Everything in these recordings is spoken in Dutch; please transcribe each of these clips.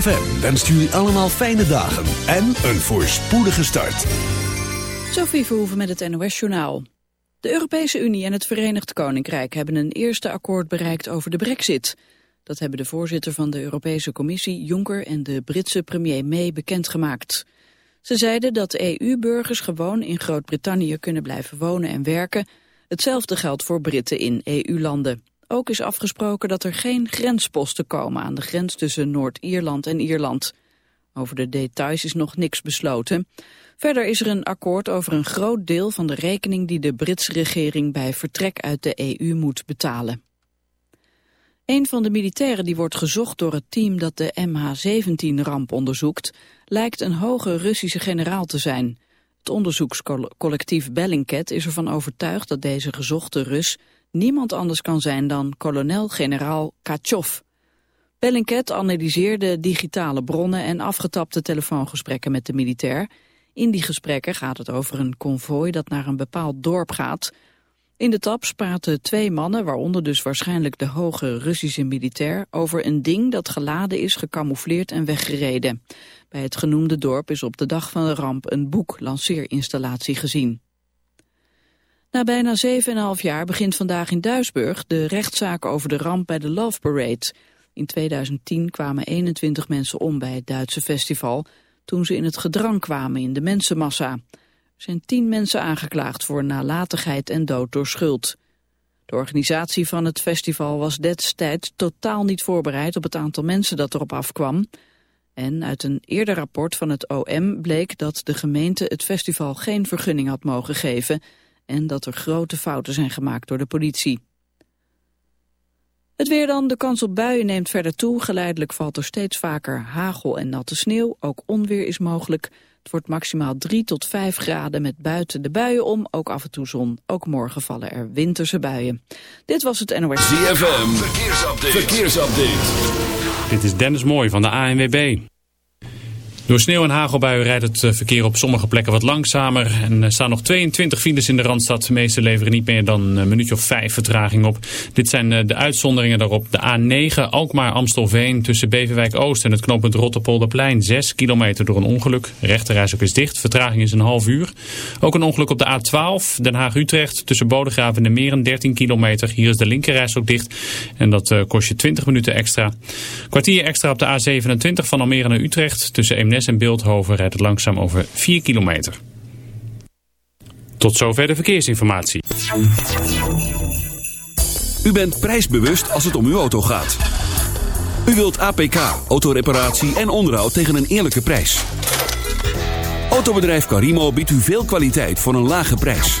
ZFM wenst jullie allemaal fijne dagen en een voorspoedige start. Sophie Verhoeven met het NOS-journaal. De Europese Unie en het Verenigd Koninkrijk hebben een eerste akkoord bereikt over de brexit. Dat hebben de voorzitter van de Europese Commissie, Juncker, en de Britse premier May bekendgemaakt. Ze zeiden dat EU-burgers gewoon in Groot-Brittannië kunnen blijven wonen en werken. Hetzelfde geldt voor Britten in EU-landen. Ook is afgesproken dat er geen grensposten komen aan de grens tussen Noord-Ierland en Ierland. Over de details is nog niks besloten. Verder is er een akkoord over een groot deel van de rekening die de Britse regering bij vertrek uit de EU moet betalen. Een van de militairen die wordt gezocht door het team dat de MH17-ramp onderzoekt, lijkt een hoge Russische generaal te zijn. Het onderzoekscollectief Bellingcat is ervan overtuigd dat deze gezochte Rus niemand anders kan zijn dan kolonel-generaal Kachov. Bellingcat analyseerde digitale bronnen en afgetapte telefoongesprekken met de militair. In die gesprekken gaat het over een konvooi dat naar een bepaald dorp gaat. In de taps praten twee mannen, waaronder dus waarschijnlijk de hoge Russische militair, over een ding dat geladen is, gecamoufleerd en weggereden. Bij het genoemde dorp is op de dag van de ramp een boek-lanceerinstallatie gezien. Na bijna 7,5 jaar begint vandaag in Duisburg de rechtszaak over de ramp bij de Love Parade. In 2010 kwamen 21 mensen om bij het Duitse festival toen ze in het gedrang kwamen in de mensenmassa. Er zijn 10 mensen aangeklaagd voor nalatigheid en dood door schuld. De organisatie van het festival was destijds totaal niet voorbereid op het aantal mensen dat erop afkwam. En uit een eerder rapport van het OM bleek dat de gemeente het festival geen vergunning had mogen geven en dat er grote fouten zijn gemaakt door de politie. Het weer dan, de kans op buien neemt verder toe. Geleidelijk valt er steeds vaker hagel en natte sneeuw. Ook onweer is mogelijk. Het wordt maximaal 3 tot 5 graden met buiten de buien om. Ook af en toe zon. Ook morgen vallen er winterse buien. Dit was het NOS. ZFM, verkeersupdate. verkeersupdate. Dit is Dennis Mooi van de ANWB. Door sneeuw en hagelbuien rijdt het eh, verkeer op sommige plekken wat langzamer. En er staan nog 22 files in de Randstad. De meeste leveren niet meer dan een minuutje of vijf vertraging op. Dit zijn eh, de uitzonderingen daarop. De A9 Alkmaar-Amstelveen tussen Beverwijk Oost en het knooppunt Rotterpolderplein. 6 kilometer door een ongeluk. Rechterreis ook is dicht. Vertraging is een half uur. Ook een ongeluk op de A12 Den Haag-Utrecht tussen Bodegraven en de Meren. 13 kilometer. Hier is de linkerreis ook dicht. En dat eh, kost je 20 minuten extra. Kwartier extra op de A27 van Almere naar Utrecht tussen Eemnes en Beeldhoven rijdt het langzaam over 4 kilometer. Tot zover de verkeersinformatie. U bent prijsbewust als het om uw auto gaat. U wilt APK, autoreparatie en onderhoud tegen een eerlijke prijs. Autobedrijf Carimo biedt u veel kwaliteit voor een lage prijs.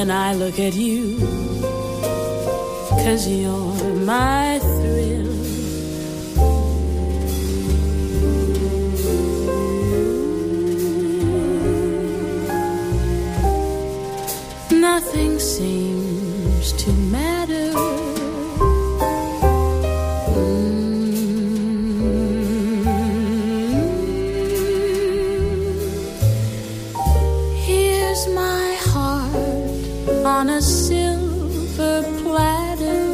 when I look at you. Cause you're my thrill. Nothing seems to matter. Mm. Here's my on a silver platter.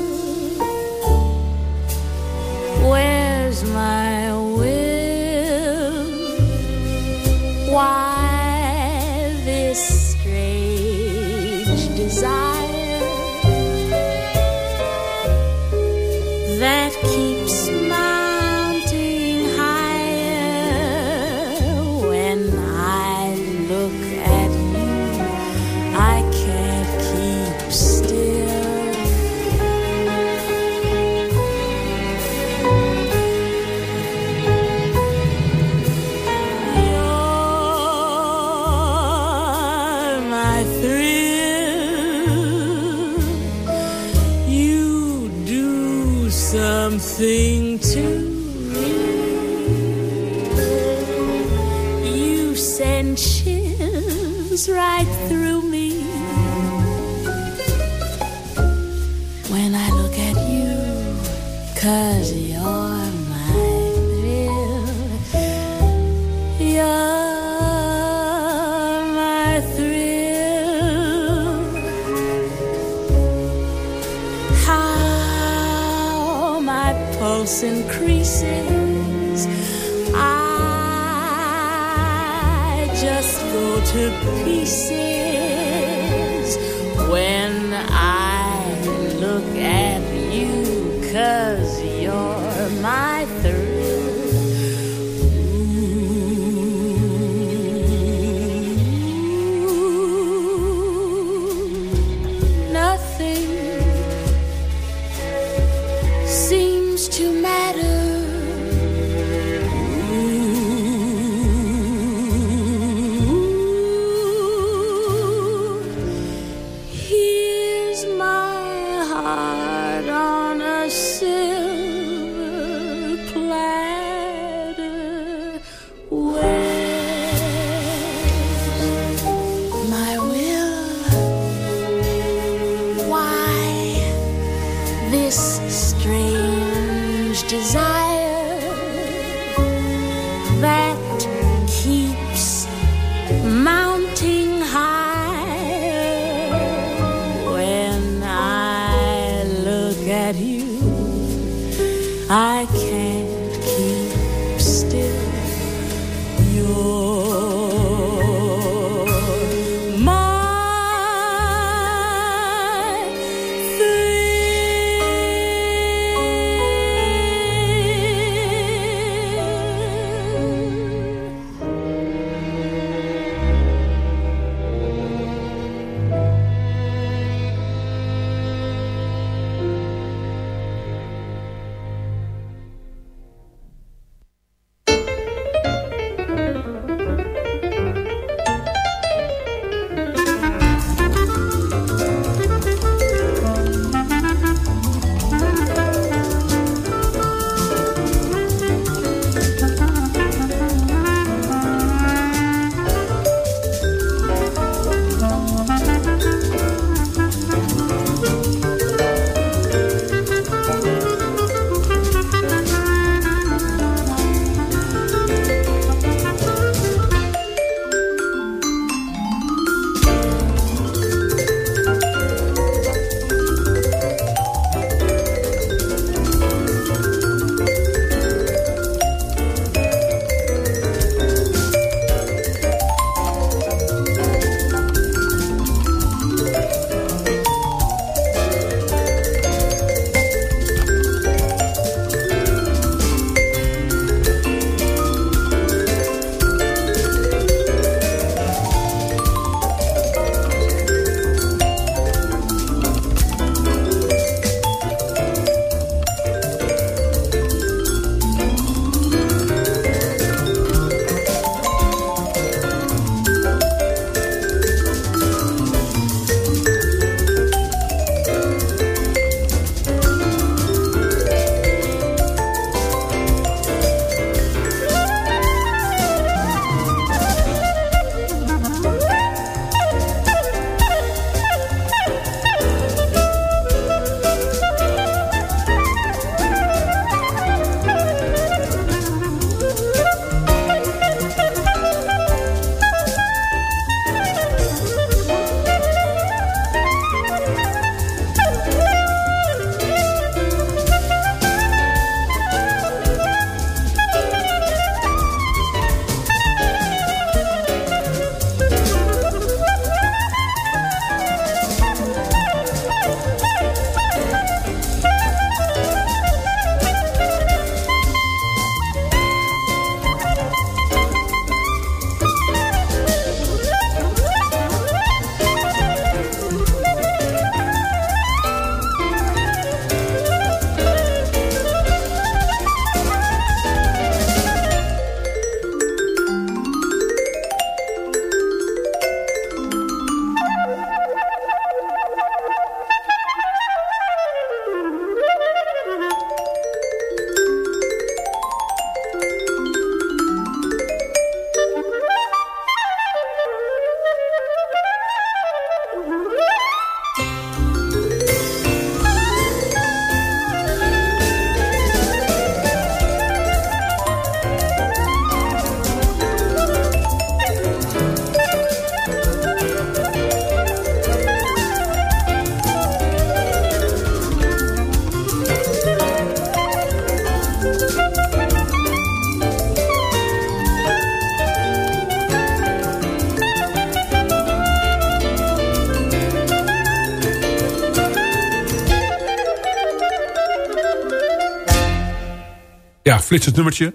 Flitsend nummertje.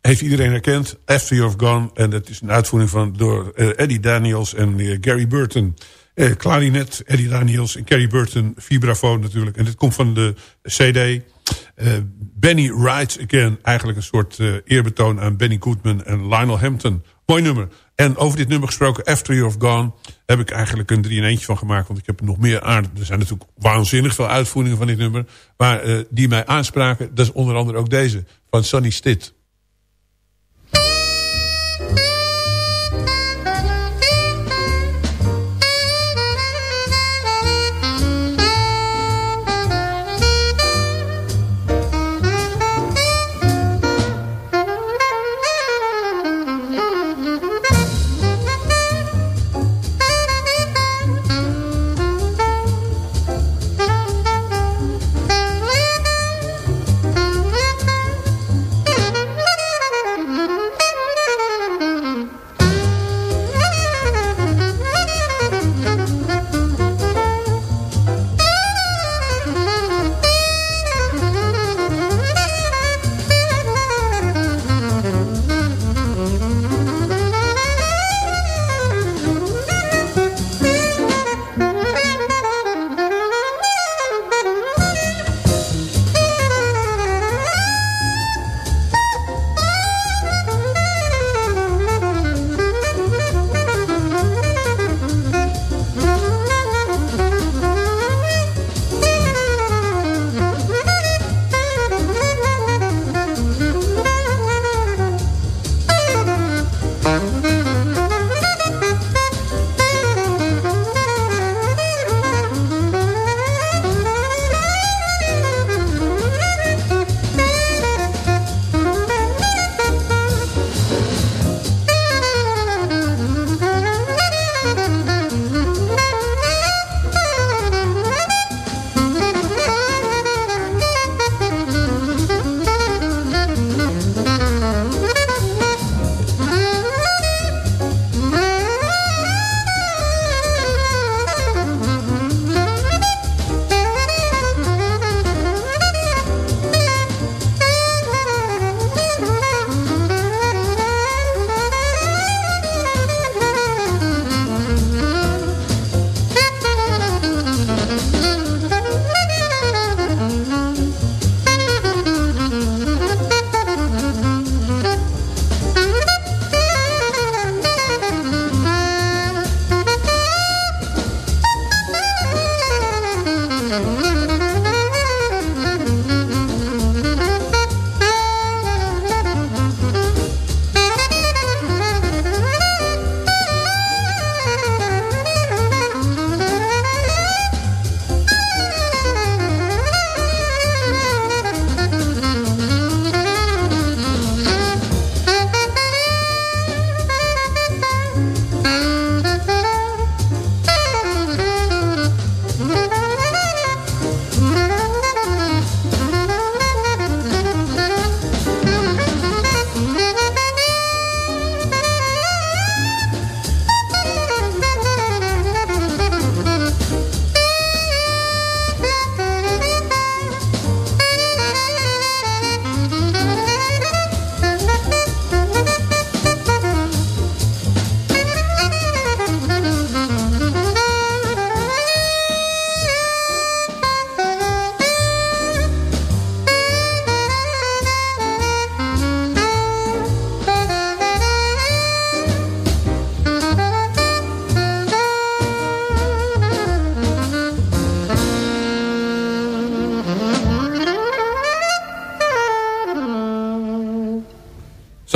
Heeft iedereen herkend. After You've Gone. En dat is een uitvoering van door eh, Eddie Daniels en eh, Gary Burton. Eh, klarinet, Eddie Daniels en Gary Burton. Vibrafoon natuurlijk. En dit komt van de CD. Eh, Benny Rides Again. Eigenlijk een soort eh, eerbetoon aan Benny Goodman en Lionel Hampton. Mooi nummer. En over dit nummer gesproken, After You've Gone... heb ik eigenlijk een drie in eentje van gemaakt. Want ik heb nog meer aan. Er zijn natuurlijk waanzinnig veel uitvoeringen van dit nummer. Maar eh, die mij aanspraken, dat is onder andere ook deze. Van Sonny Stitt.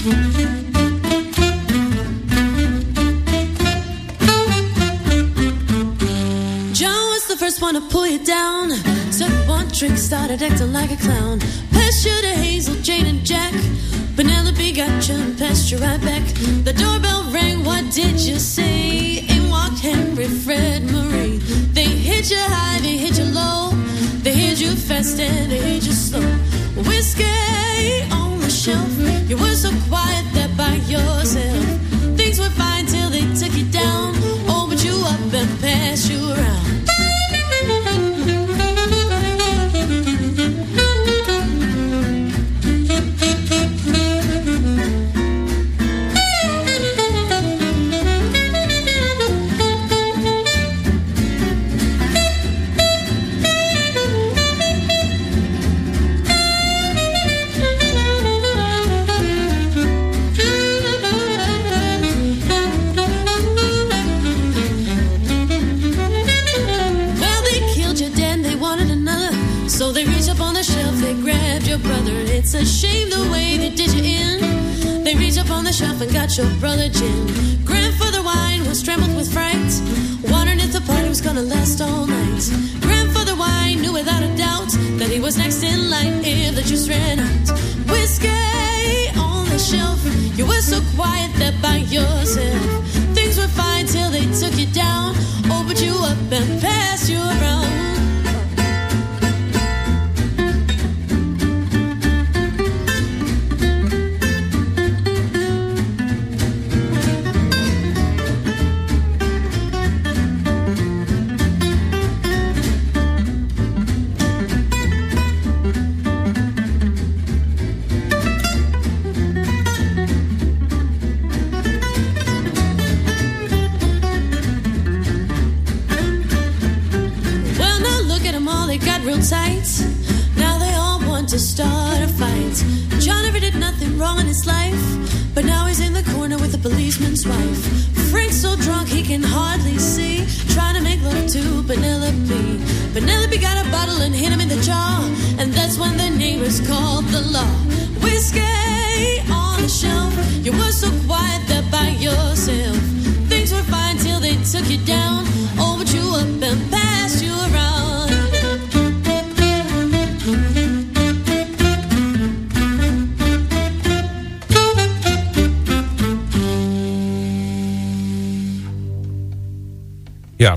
Joe was the first one to pull you down. Took one trick, started acting like a clown. Passed you to Hazel, Jane, and Jack. Penelope got you and passed you right back. The doorbell rang, what did you say? In walked Henry, Fred, Marie. They hit you high, they hit you low. They hit you fast and they hit you slow. Whiskey shelf. You were so quiet there by yourself. Things were fine till they took you down. Oh, Opened you up and passed you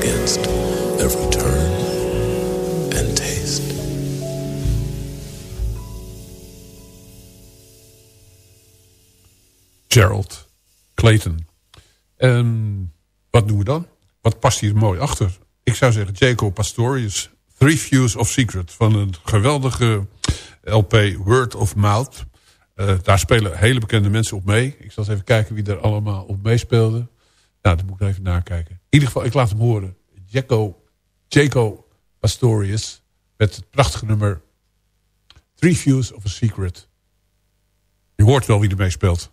Against every turn and taste. Gerald Clayton. En wat doen we dan? Wat past hier mooi achter? Ik zou zeggen Jaco Pastorius. Three Views of Secret. Van een geweldige LP Word of Mouth. Eh, daar spelen hele bekende mensen op mee. Ik zal eens even kijken wie er allemaal op meespeelde. Nou, dat moet ik even nakijken. In ieder geval, ik laat hem horen. Jaco, Jaco Pastorius met het prachtige nummer Three Views of a Secret. Je hoort wel wie ermee speelt.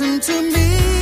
Listen to me.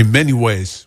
In many ways.